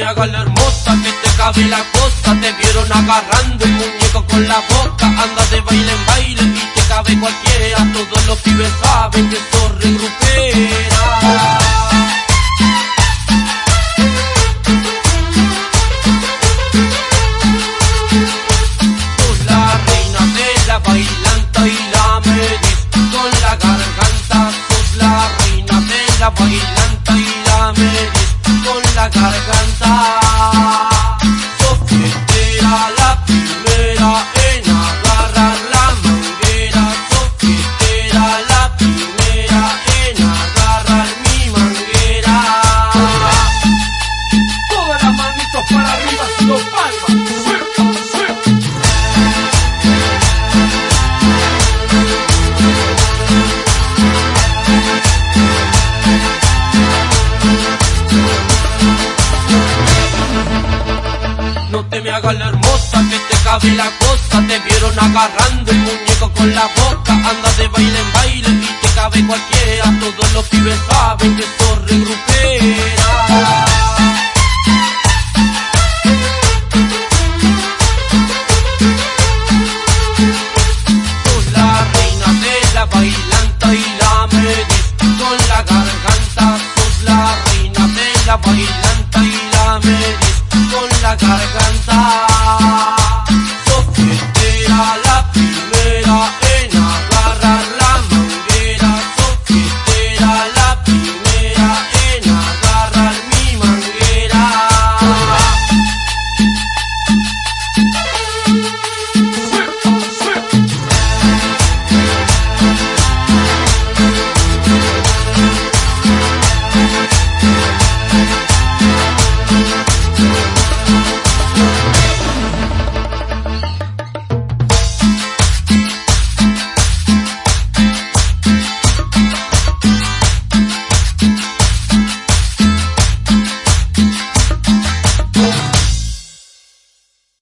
Me hagas la hermosa, que te cabe la cosa. Te vieron agarrando el muñeco con la boca. Anda de baile en baile y te cabe cualquiera. Todos los pibes saben que sos regrupera. Bailanta y la medís con la garganta. Sos la reina de la bailanta y la medís con la garganta. Sos Hagas la hermosa, que te cabe la cosa. Te vieron agarrando el muñeco con la boca. Anda de baile en baile y te cabe cualquiera. Todos los pibes saben que sos regrupera. Sos la reina de la bailanta y la medís con la garganta. Sos la reina de la bailanta. passar.